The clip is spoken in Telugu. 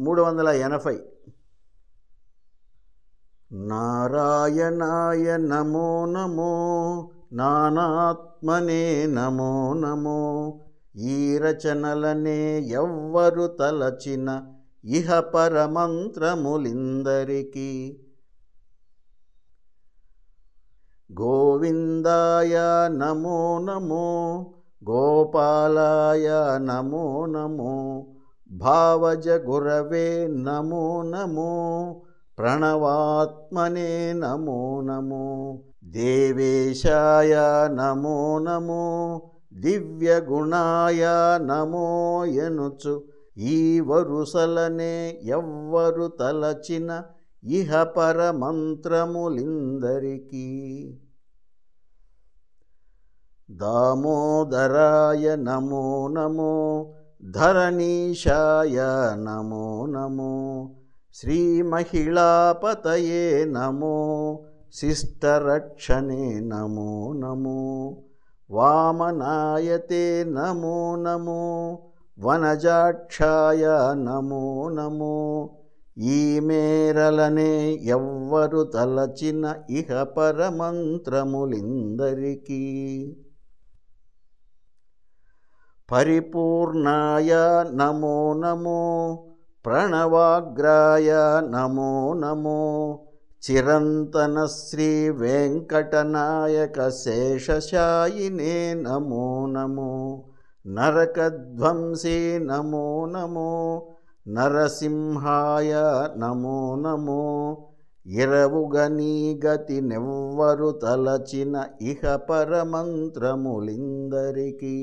మూడు వందల ఎనభై. నారాయణాయ నమో నమో నానాత్మనే నమో నమో ఈ రచనలనే ఎవ్వరు తలచిన ఇహ పరమంత్రములిందరికీ. గోవిందాయ నమో నమో గోపాలాయ నమో నమో భావజ గురవే నమో నమో ప్రణవాత్మనే నమో నమో దేవేశాయ నమో నమో దివ్యగుణాయ నమో ఎనుచు ఈ వరుసలనే ఎవ్వరు తలచిన ఇహ పరమంత్రములిందరికీ. దామోదరాయ నమో నమో ధరణీశాయ నమో నమో శ్రీమహిళాపతయే నమో శిష్టరక్షణే నమో నమో వామనాయతే నమో నమో వనజాక్షాయ నమో నమో ఈ మేరలనే ఎవ్వరు తలచిన ఇహ పరమంత్రములిందరికీ పరిపూర్ణాయ నమో నమో ప్రణవాగ్రాయ నమో నమో చిరంతన శ్రీ వెంకటనాయక శేషశాయినే నమో నమో నరకధ్వంసే నమో నమో నరసింహాయ నమో నమో ఇరవుగని గతి నెవ్వరు తలచిన ఇహ పరమంత్రములిందరికీ.